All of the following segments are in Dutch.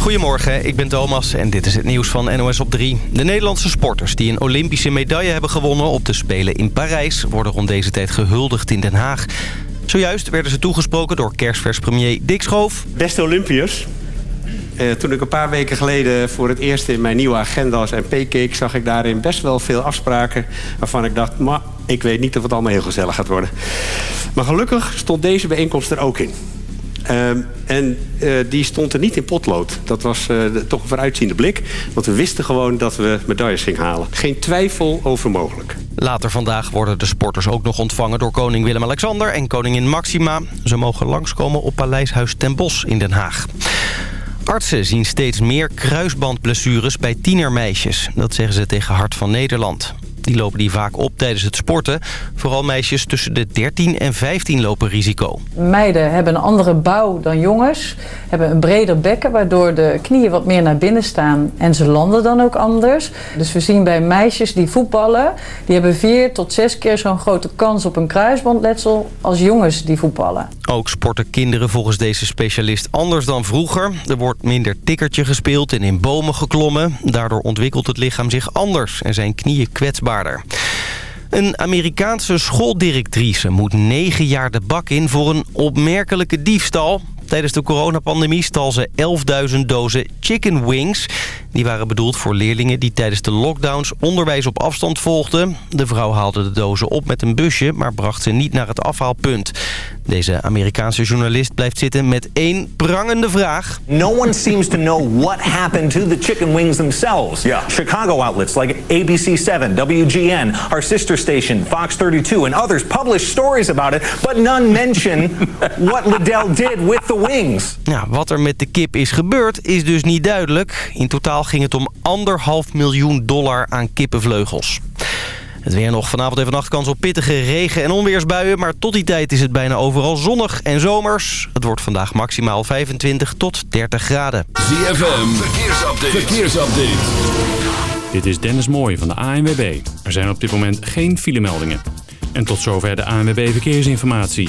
Goedemorgen, ik ben Thomas en dit is het nieuws van NOS op 3. De Nederlandse sporters die een Olympische medaille hebben gewonnen op de Spelen in Parijs... worden rond deze tijd gehuldigd in Den Haag. Zojuist werden ze toegesproken door kerstvers premier Dick Schoof. Beste Olympiërs, eh, toen ik een paar weken geleden voor het eerst in mijn nieuwe agenda's en keek... zag ik daarin best wel veel afspraken waarvan ik dacht... maar ik weet niet of het allemaal heel gezellig gaat worden. Maar gelukkig stond deze bijeenkomst er ook in. Um, en uh, die stond er niet in potlood. Dat was de, toch een vooruitziende blik. Want we wisten gewoon dat we medailles gingen halen. Geen twijfel over mogelijk. Later vandaag worden de sporters ook nog ontvangen door koning Willem-Alexander en koningin Maxima. Ze mogen langskomen op Paleishuis ten Bosch in Den Haag. Artsen zien steeds meer kruisbandblessures bij tienermeisjes. Dat zeggen ze tegen Hart van Nederland. Die lopen die vaak op tijdens het sporten. Vooral meisjes tussen de 13 en 15 lopen risico. Meiden hebben een andere bouw dan jongens. Hebben een breder bekken waardoor de knieën wat meer naar binnen staan. En ze landen dan ook anders. Dus we zien bij meisjes die voetballen... die hebben vier tot zes keer zo'n grote kans op een kruisbandletsel... als jongens die voetballen. Ook sporten kinderen volgens deze specialist anders dan vroeger. Er wordt minder tikkertje gespeeld en in bomen geklommen. Daardoor ontwikkelt het lichaam zich anders en zijn knieën kwetsbaar. Een Amerikaanse schooldirectrice moet negen jaar de bak in voor een opmerkelijke diefstal. Tijdens de coronapandemie stal ze 11.000 dozen chicken wings. Die waren bedoeld voor leerlingen die tijdens de lockdowns onderwijs op afstand volgden. De vrouw haalde de dozen op met een busje, maar bracht ze niet naar het afhaalpunt. Deze Amerikaanse journalist blijft zitten met één prangende vraag. No one seems to know what happened to the chicken wings themselves. Yeah. Chicago outlets like ABC7, WGN, our sister station Fox 32 and others publish stories about it, but none mention what Liddell did with the wings. Ja, wat er met de kip is gebeurd is dus niet duidelijk. In totaal ging het om anderhalf miljoen dollar aan kippenvleugels. Het weer nog vanavond en vannacht kans op pittige regen- en onweersbuien... maar tot die tijd is het bijna overal zonnig en zomers. Het wordt vandaag maximaal 25 tot 30 graden. ZFM, verkeersupdate. verkeersupdate. Dit is Dennis Mooij van de ANWB. Er zijn op dit moment geen filemeldingen. En tot zover de ANWB Verkeersinformatie.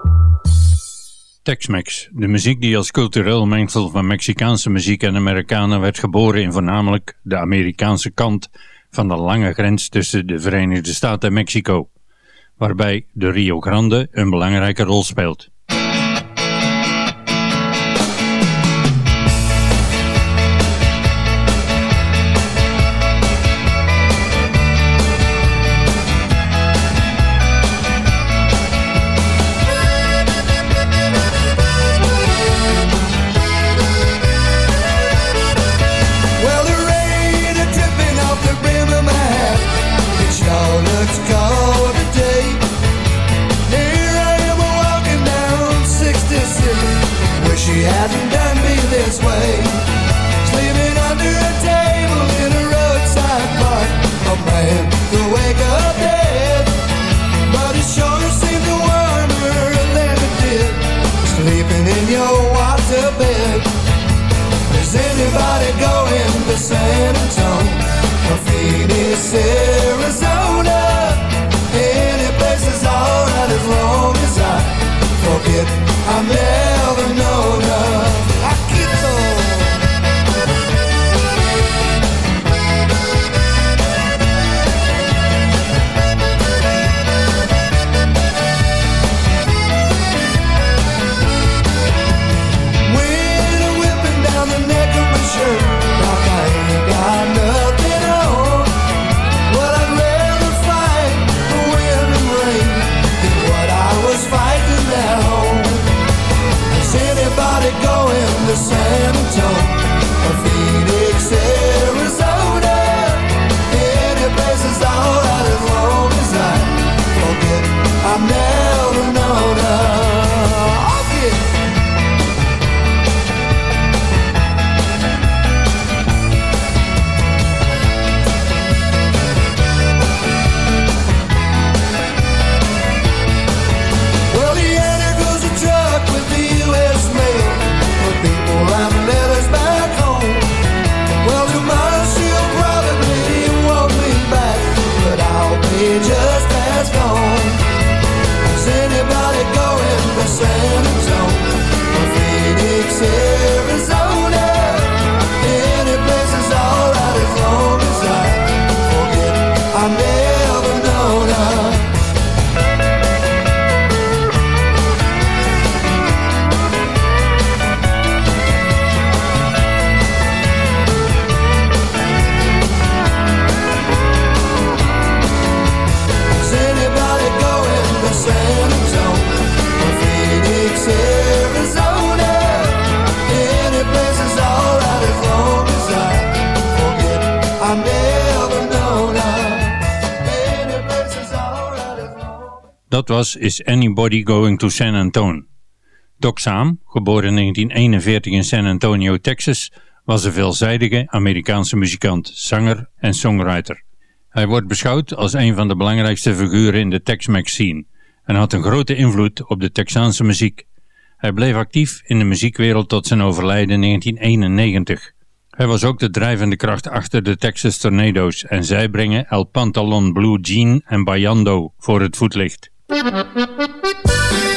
Tex-Mex, de muziek die als cultureel mengsel van Mexicaanse muziek en Amerikanen werd geboren in voornamelijk de Amerikaanse kant van de lange grens tussen de Verenigde Staten en Mexico, waarbij de Rio Grande een belangrijke rol speelt. Is Anybody Going to San Antonio? Doc Saam, geboren in 1941 in San Antonio, Texas, was een veelzijdige Amerikaanse muzikant, zanger en songwriter. Hij wordt beschouwd als een van de belangrijkste figuren in de Tex-Mex scene en had een grote invloed op de Texaanse muziek. Hij bleef actief in de muziekwereld tot zijn overlijden in 1991. Hij was ook de drijvende kracht achter de Texas Tornadoes en zij brengen El Pantalon Blue Jean en Bayando voor het voetlicht. Música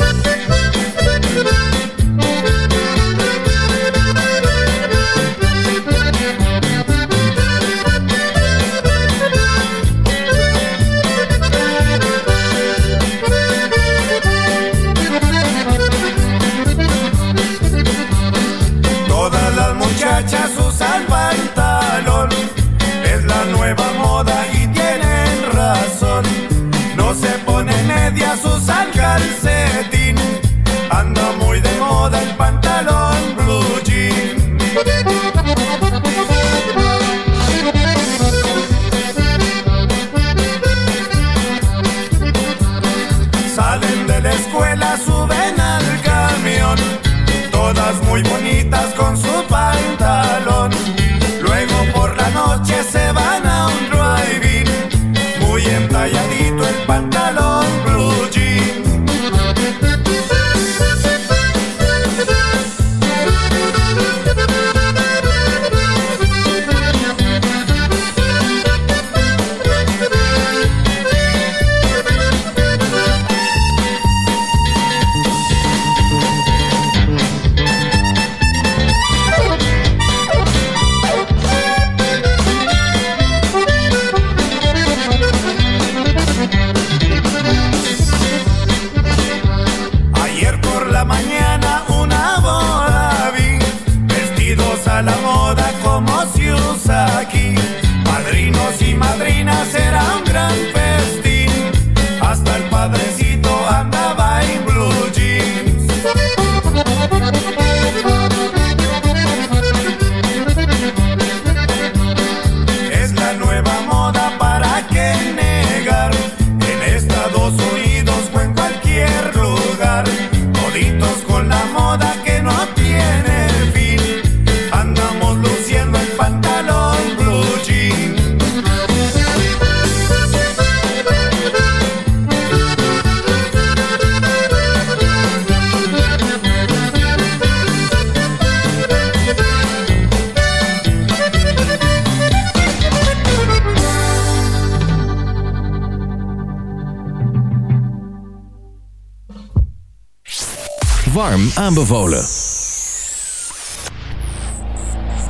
aanbevolen.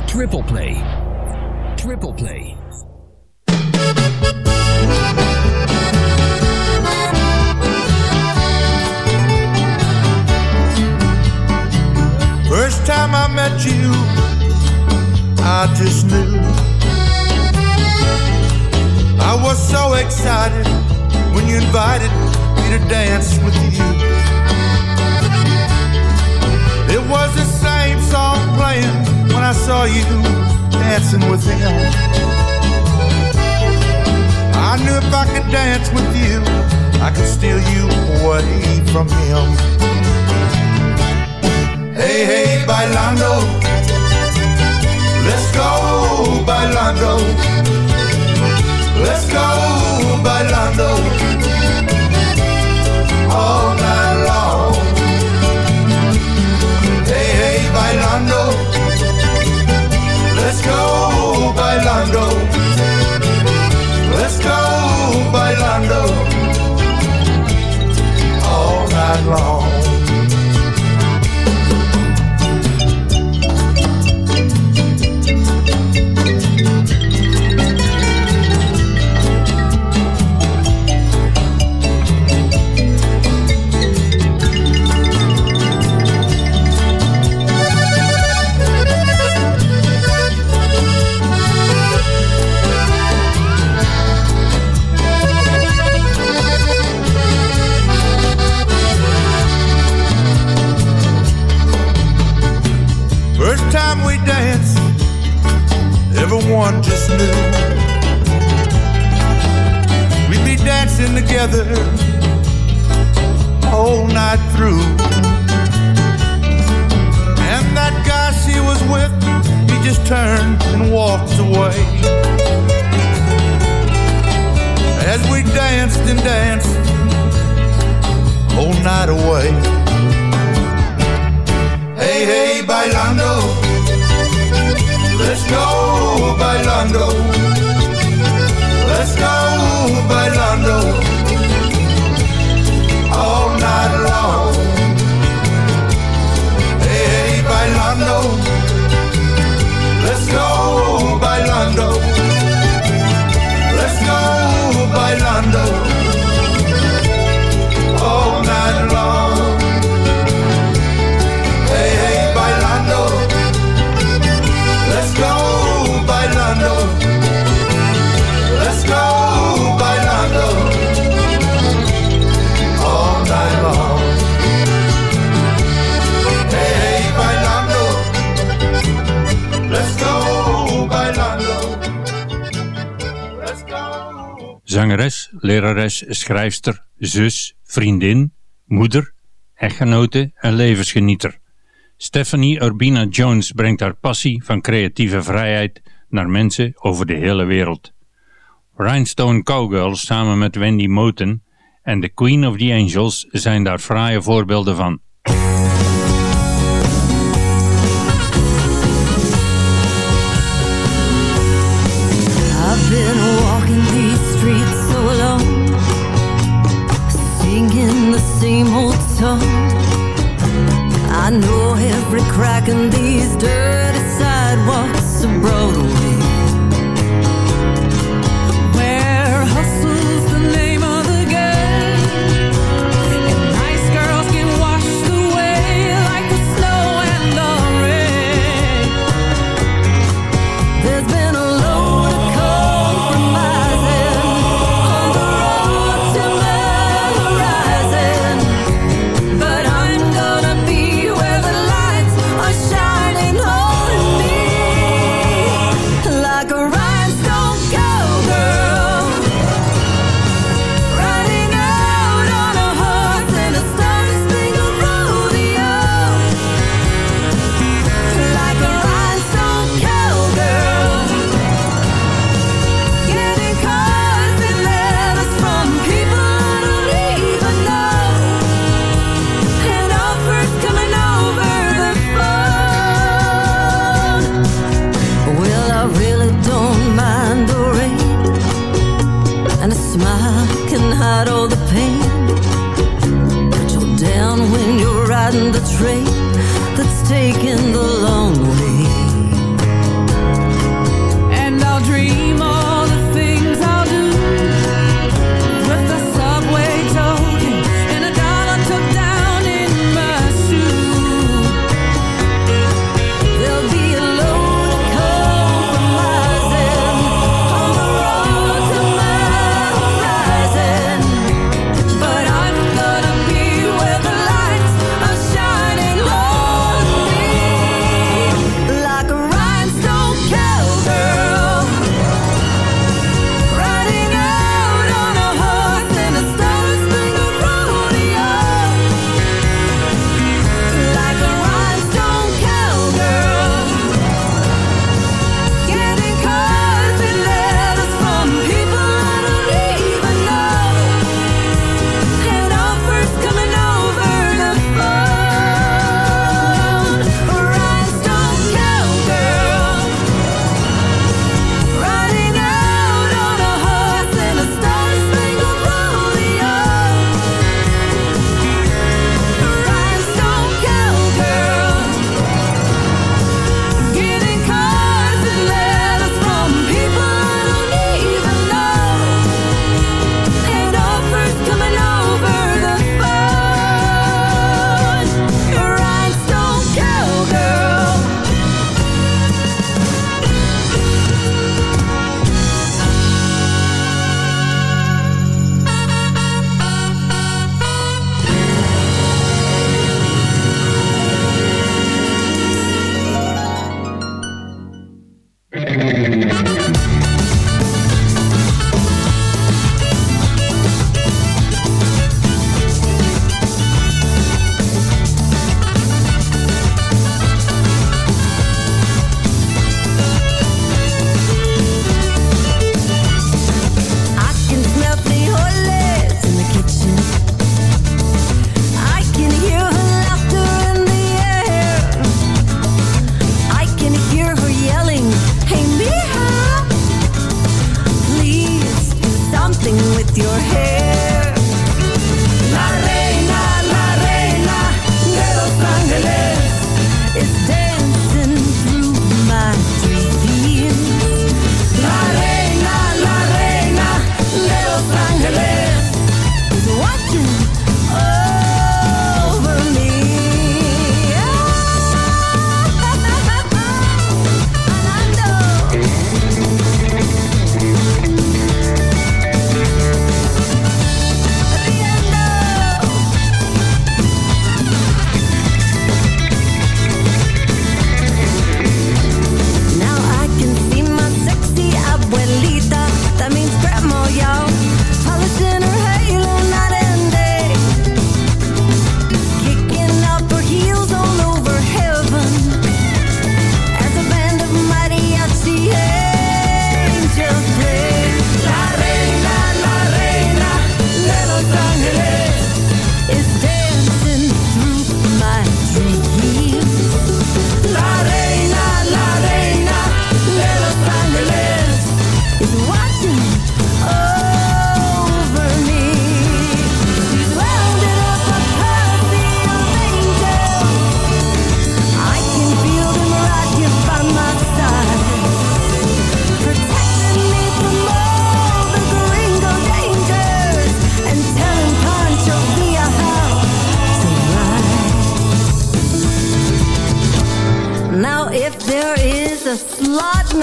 Triple Play. Triple Play. First time I met you, I just knew. I was so excited when you invited me to dance with you. You dancing with him. I knew if I could dance with you, I could steal you away from him. Hey, hey, bailando. Let's go, bailando. Let's go, bailando. schrijfster, zus, vriendin, moeder, echtgenote en levensgenieter. Stephanie Urbina Jones brengt haar passie van creatieve vrijheid naar mensen over de hele wereld. Rhinestone Cowgirls samen met Wendy Moten en The Queen of the Angels zijn daar fraaie voorbeelden van.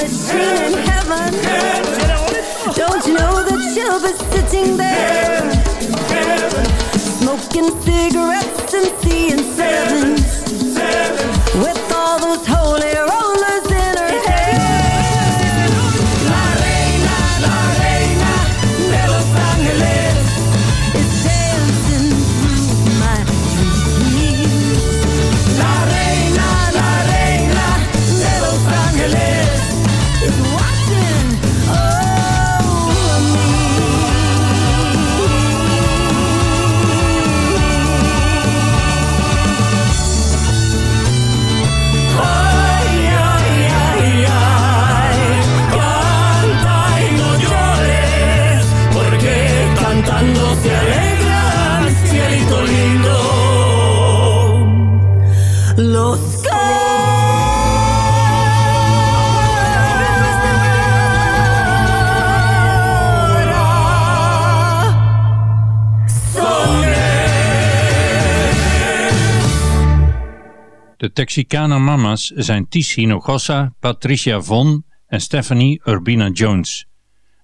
In heaven. Don't you know that she'll be sitting there, smoking cigarettes and seeing sevens, De Texicana Mamas zijn Ties Hinojosa, Patricia Von en Stephanie Urbina Jones.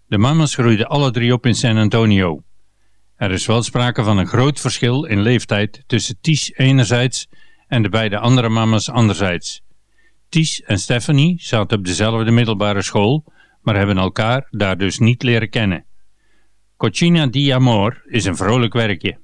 De mamas groeiden alle drie op in San Antonio. Er is wel sprake van een groot verschil in leeftijd tussen Ties enerzijds en de beide andere mamas anderzijds. Ties en Stephanie zaten op dezelfde middelbare school, maar hebben elkaar daar dus niet leren kennen. Cochina di Amor is een vrolijk werkje.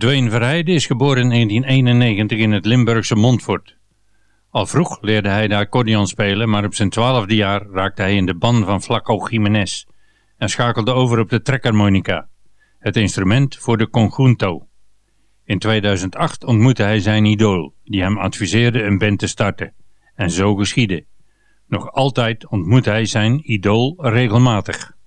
Dwayne Verheijden is geboren in 1991 in het Limburgse Montfort. Al vroeg leerde hij de accordeon spelen, maar op zijn twaalfde jaar raakte hij in de ban van Flaco Jiménez en schakelde over op de trekharmonica, het instrument voor de conjunto. In 2008 ontmoette hij zijn idool, die hem adviseerde een band te starten. En zo geschiedde. Nog altijd ontmoet hij zijn idool regelmatig.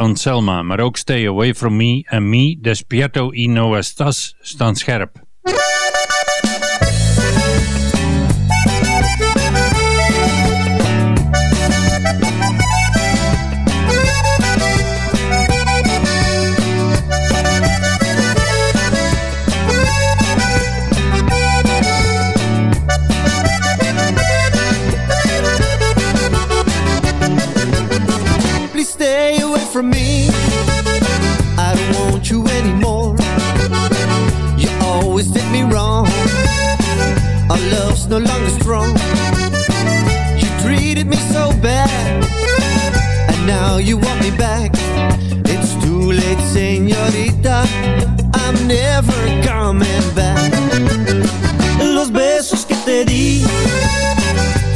Anselma, maar ook Stay Away From Me en Me, Despierto y No Estás staan scherp. From me. I don't want you anymore. You always did me wrong. Our love's no longer strong. You treated me so bad, and now you want me back. It's too late, señorita. I'm never coming back. Los besos que te di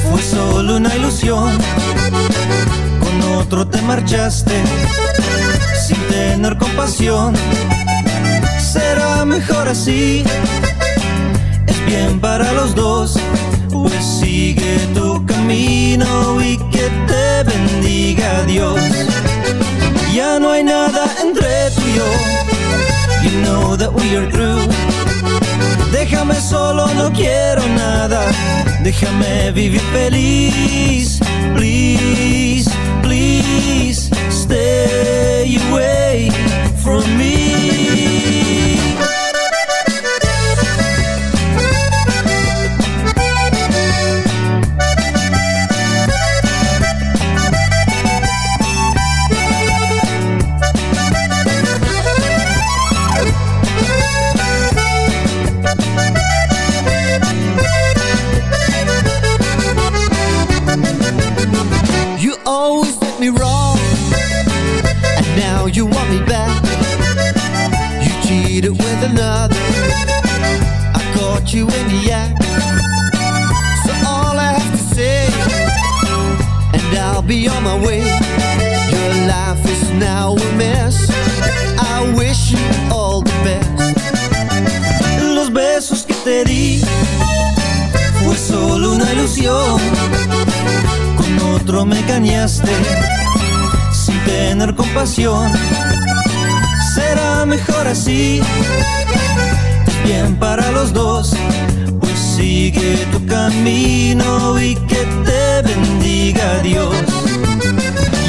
fue solo una ilusión otro te marchaste sin tener compasión. Será mejor así, es bien para los dos. Pues sigue tu camino y que te bendiga Dios. Ya no hay nada entre tú y yo. You know that we are through. Déjame solo, no quiero nada. Déjame vivir feliz. Please, please, stay away from me. me engañaste sin tener compasión. Será mejor así, bien para los dos, pues sigue tu camino y que te bendiga Dios.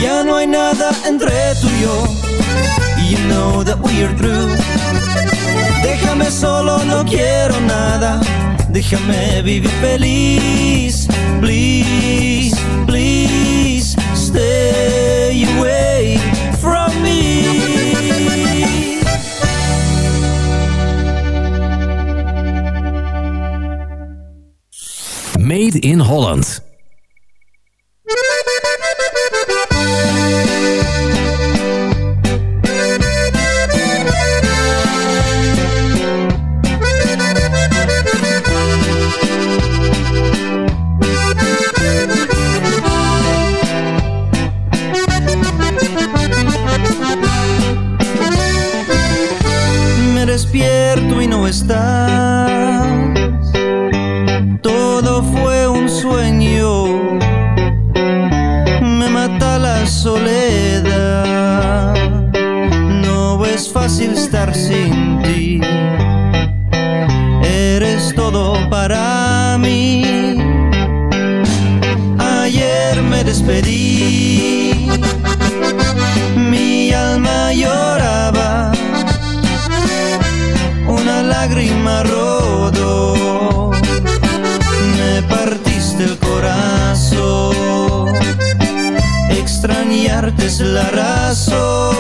Ya no hay nada entre tú y yo, you know that we are through. Déjame solo, no quiero nada, déjame vivir feliz, please, please. Made in Holland. engañarte es la razón.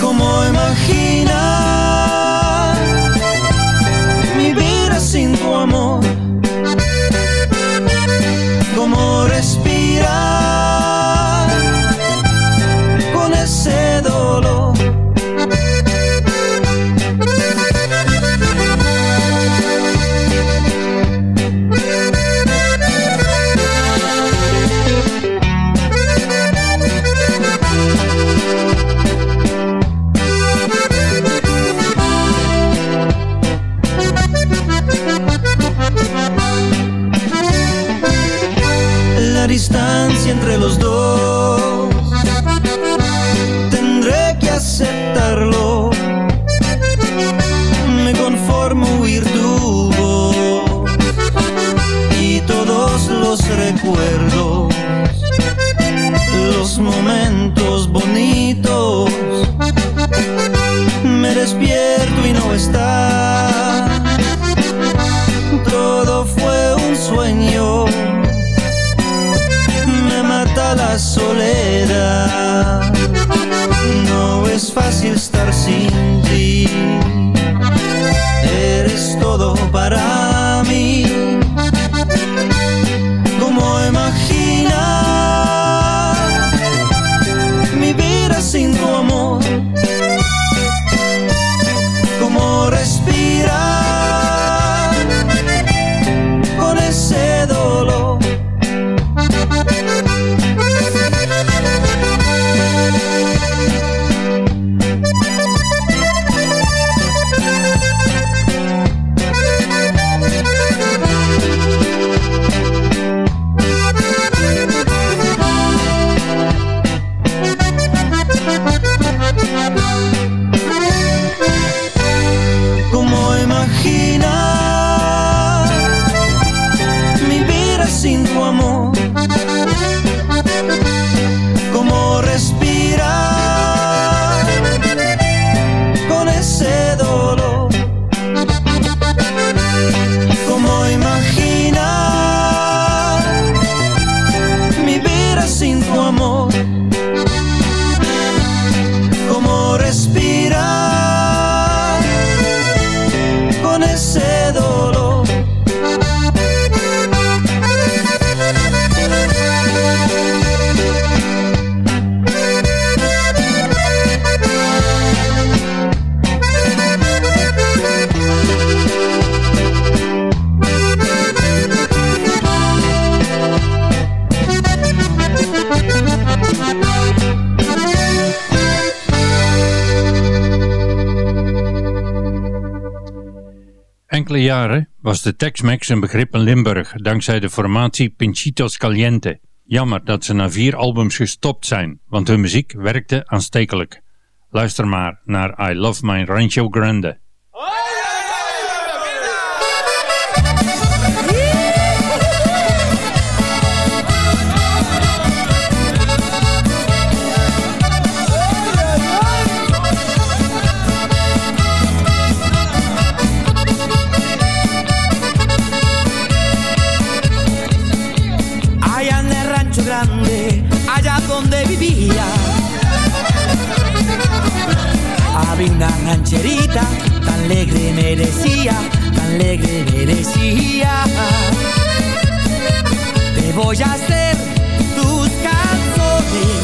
Como imagino de Tex-Mex een begrip in Limburg, dankzij de formatie Pinchitos Caliente. Jammer dat ze na vier albums gestopt zijn, want hun muziek werkte aanstekelijk. Luister maar naar I Love My Rancho Grande. Grande, allá donde vivía, había una rancherita, tan alegre me decía, tan alegre me decía. Te voy a hacer tus canciones.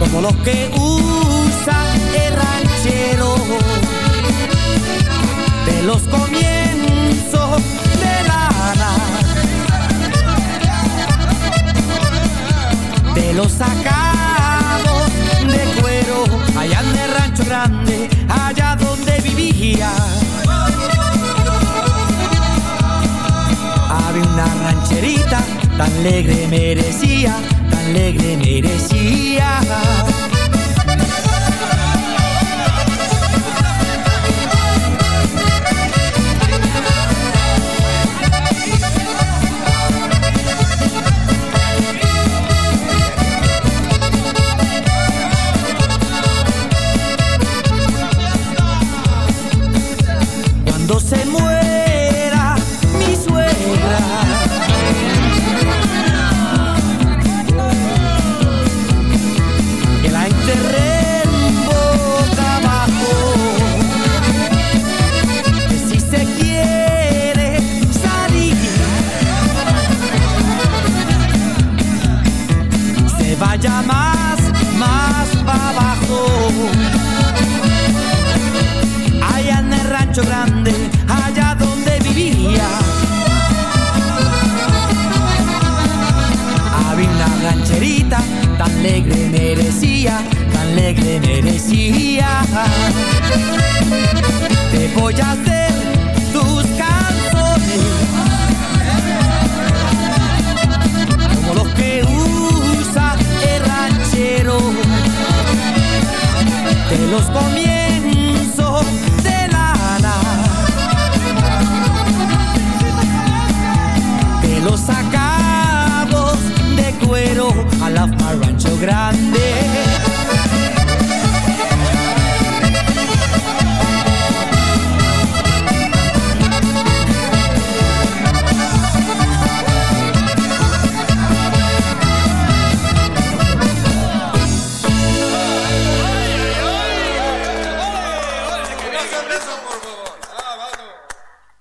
Como los que usa el ranchero de los comienzos los sacados de cuero, allá en el rancho grande, allá donde vivía. Había una rancherita, tan alegre merecía, tan alegre merecía. Alegre merecía, tan alegre merecía. Te voy a hacer tus canciones, como los que usa el ranchero de los comienzos grande.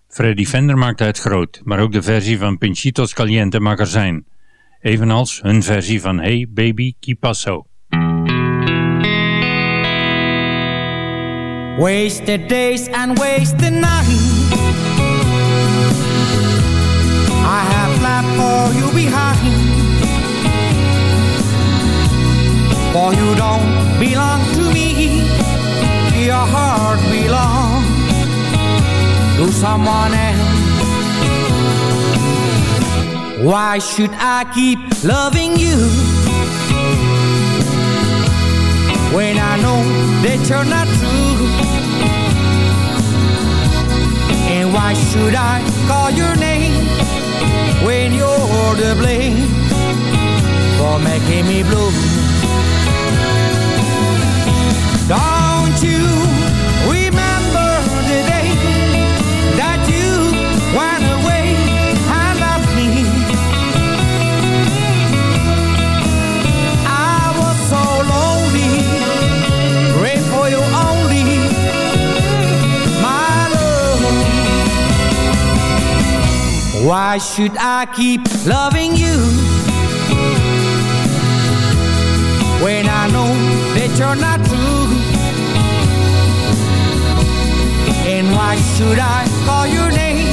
Freddy Fender maakte het groot, maar ook de versie van Pinchitos Caliente mag er zijn. Evenals hun versie van Hey Baby Qui Paso. Wasted days and wasted nights. I have left for you behind. For you don't belong to me. Your heart belongs to someone else. Why should I keep loving you? When I know that you're not true And why should I call your name When you're to blame For making me blue Why should I keep loving you? When I know that you're not true. And why should I call your name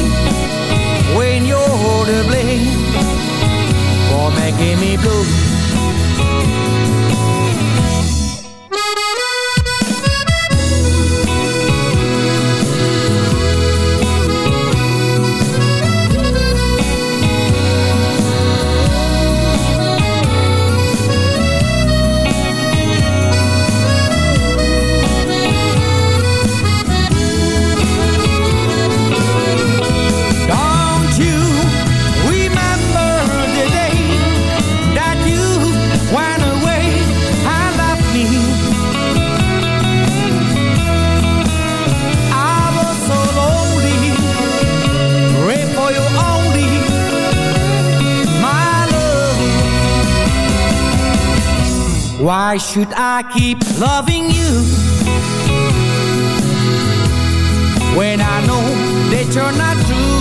Why should I keep loving you when I know that you're not true?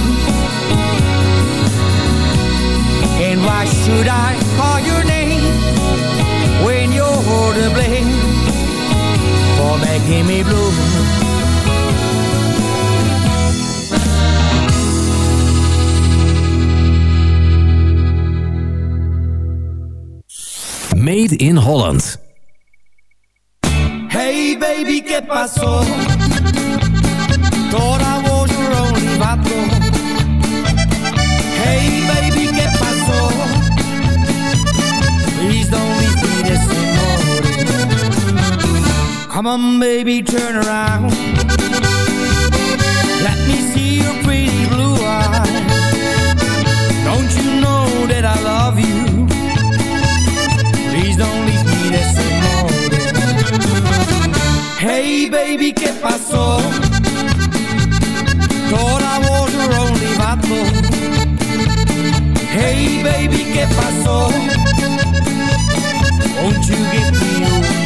And why should I call your name when you're to blame for making me blue? Made in Holland. Hey baby, ¿qué pasó? Was your only vato. Hey baby, ¿qué pasó? Please don't leave me this. Come on baby, turn around. Let me see your Hey baby, ¿qué pasó? Thought I was your only vato. Hey baby, ¿qué pasó? Won't you give me un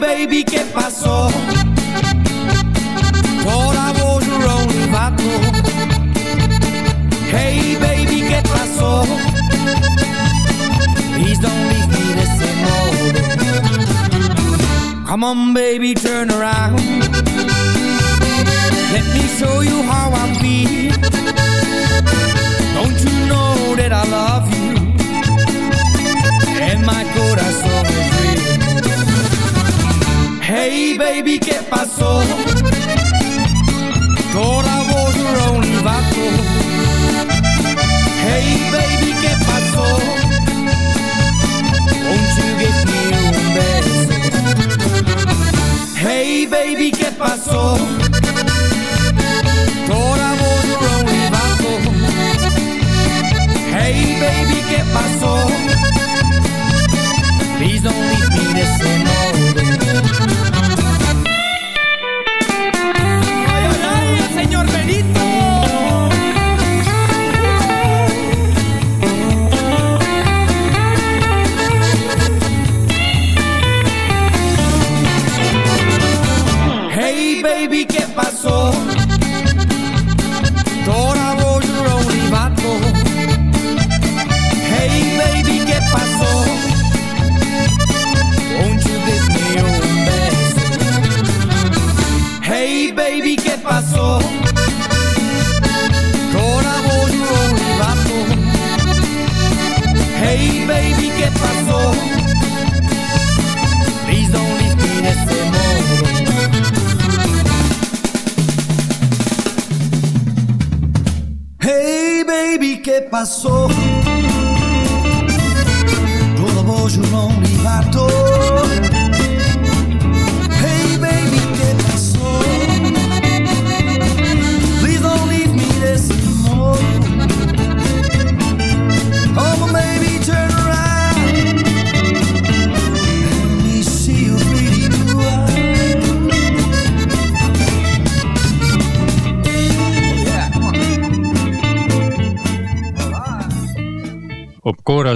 baby, ¿qué pasó? Thought I was your only vato. Hey baby, ¿qué pasó? Please don't leave me this morning. Come on baby, turn around. Let me show you how I feel. Don't you know that I love you? And my corazón is. Hey baby, ¿qué pasó? Thought I was your only vato. Hey baby, ¿qué pasó? Won't you give me un beso? Hey baby, ¿qué pasó?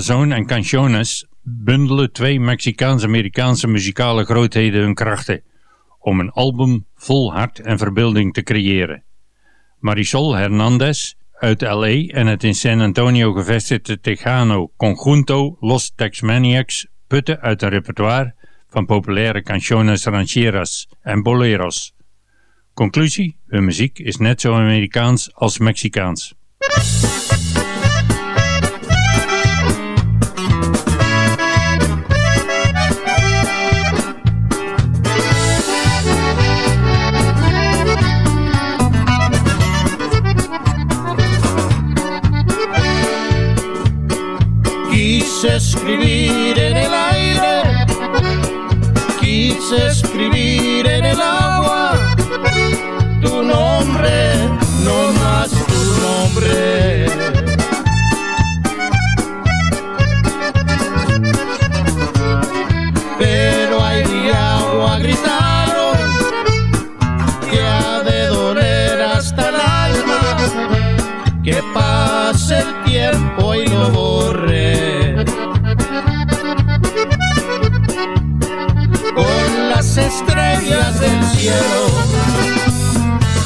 Corazon en Canciones bundelen twee Mexicaans-Amerikaanse muzikale grootheden hun krachten om een album vol hart en verbeelding te creëren. Marisol Hernandez uit LA en het in San Antonio gevestigde Tejano Conjunto Los Tex-Maniacs putten uit een repertoire van populaire canciones rancheras en boleros. Conclusie, hun muziek is net zo Amerikaans als Mexicaans. Quise escribir en el aire, quise escribir en el agua tu nombre, no más tu nombre. estrellas del cielo,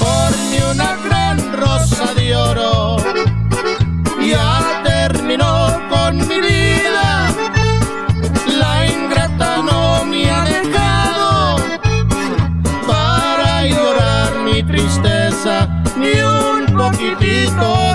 orne una gran rosa de oro. Ya terminó con mi vida, la ingrata no me ha dejado para llorar mi tristeza ni un poquitito.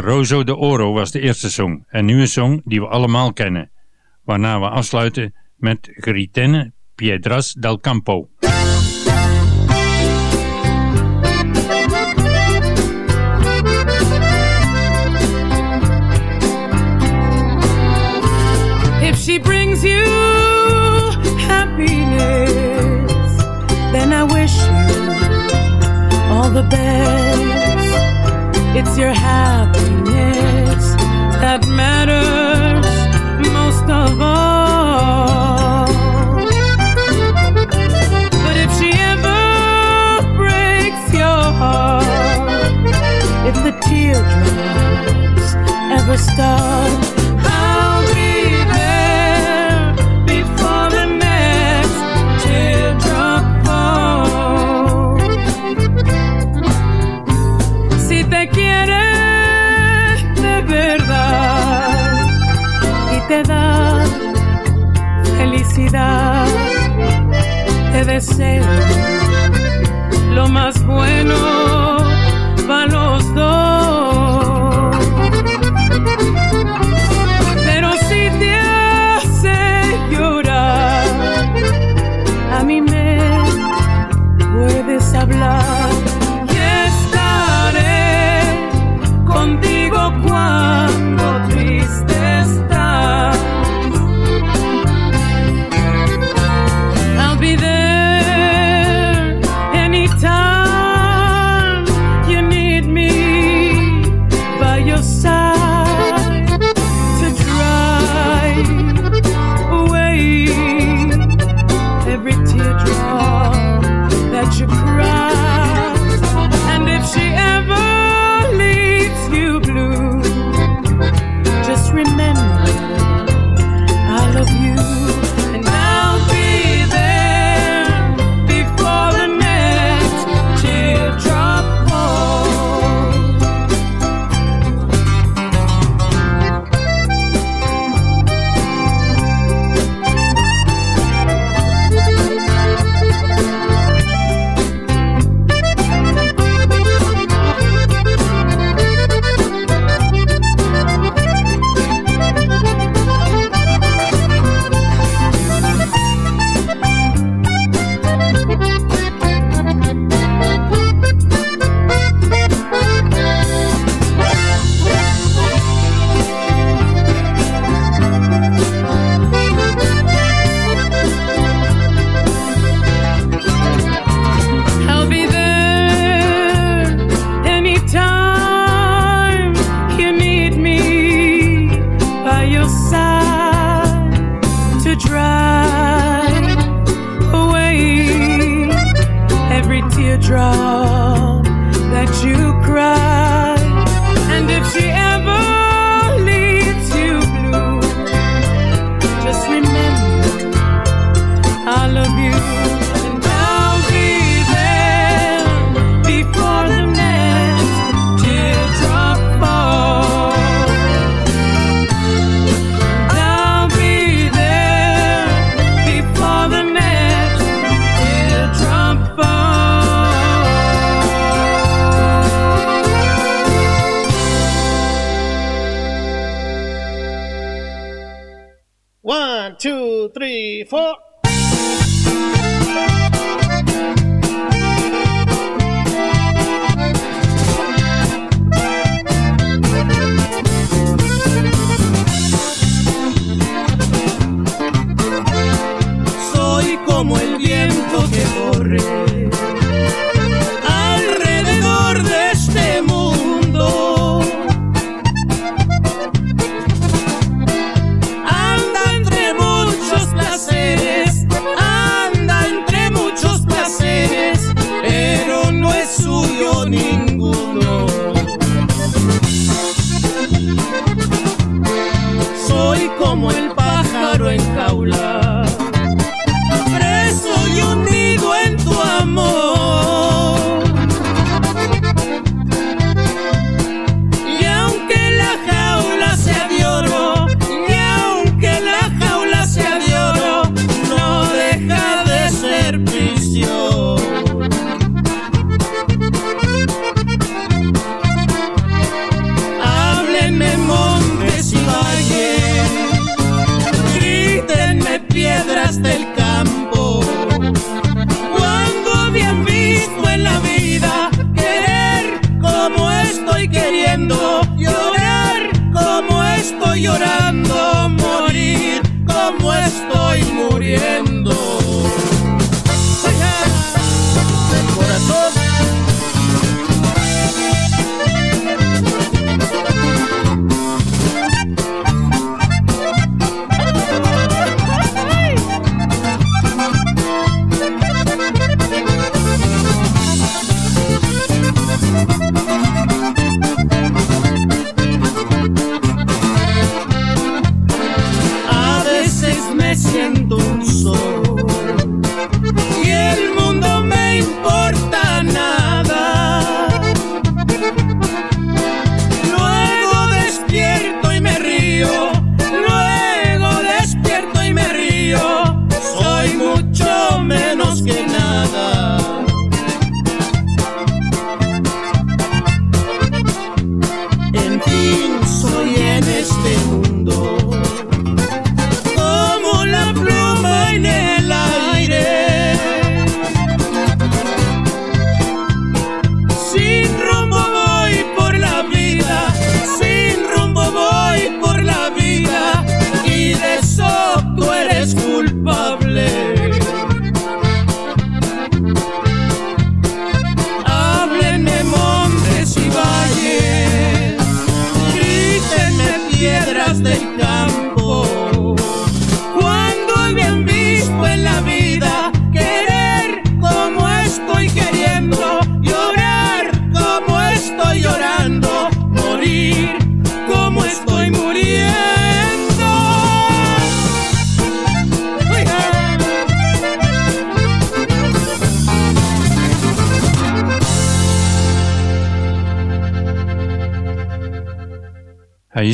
Rosso de Oro was de eerste song en nu een song die we allemaal kennen. Waarna we afsluiten met Gritene Piedras del Campo. If she brings you happiness, then I wish you all the best. It's your house.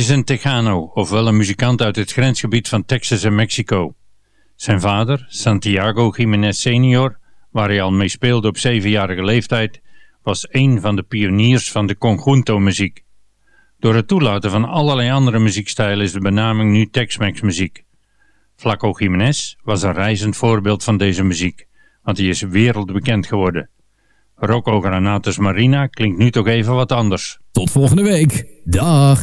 Is een Tejano, ofwel een muzikant uit het grensgebied van Texas en Mexico. Zijn vader, Santiago Jiménez senior, waar hij al mee speelde op zevenjarige leeftijd, was een van de pioniers van de conjunto-muziek. Door het toelaten van allerlei andere muziekstijlen is de benaming nu Tex-Mex muziek. Flaco Jiménez was een reizend voorbeeld van deze muziek, want hij is wereldbekend geworden. Rocco Granatus Marina klinkt nu toch even wat anders. Tot volgende week. Dag.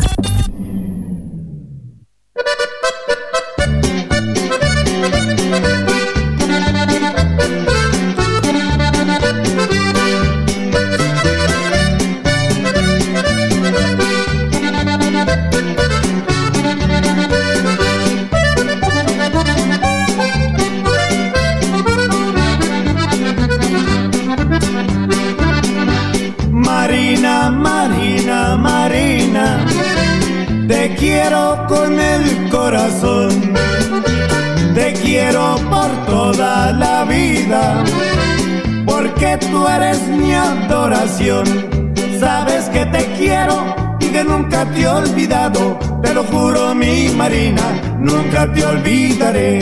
Marina, te quiero con el corazón, te quiero por toda la vida, porque tú eres mi adoración. Sabes que te quiero y que nunca te he olvidado, te lo juro mi Marina, nunca te olvidaré.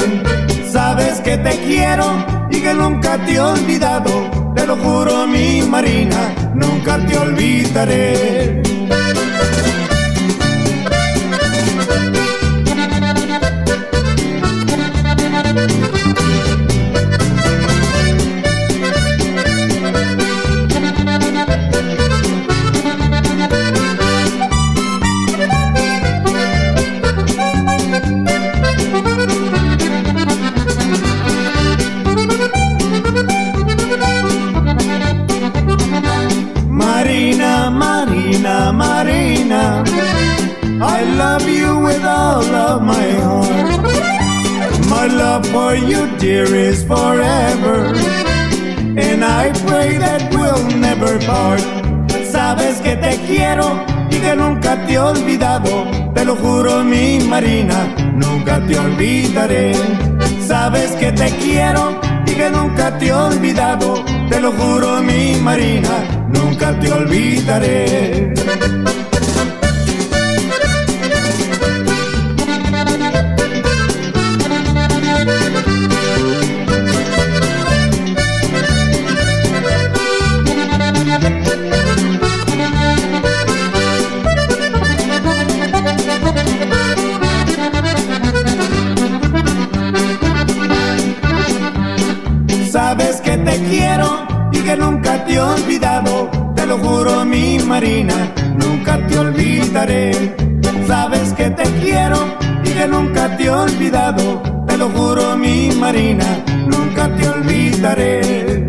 Sabes que te quiero y que nunca te he olvidado, te lo juro mi Marina, nunca te olvidaré. Thank. Sabes que te quiero y que nunca te he olvidado. Te lo juro, mi Marina, nunca te olvidaré. Sabes que te quiero y que nunca te he olvidado. Te lo juro, mi Marina, nunca te olvidaré. Te quiero y que nunca te he olvidado. Te lo juro, mi Marina, nunca te olvidaré. Sabes que te quiero y que nunca te he olvidado. Te lo juro, mi Marina, nunca te olvidaré.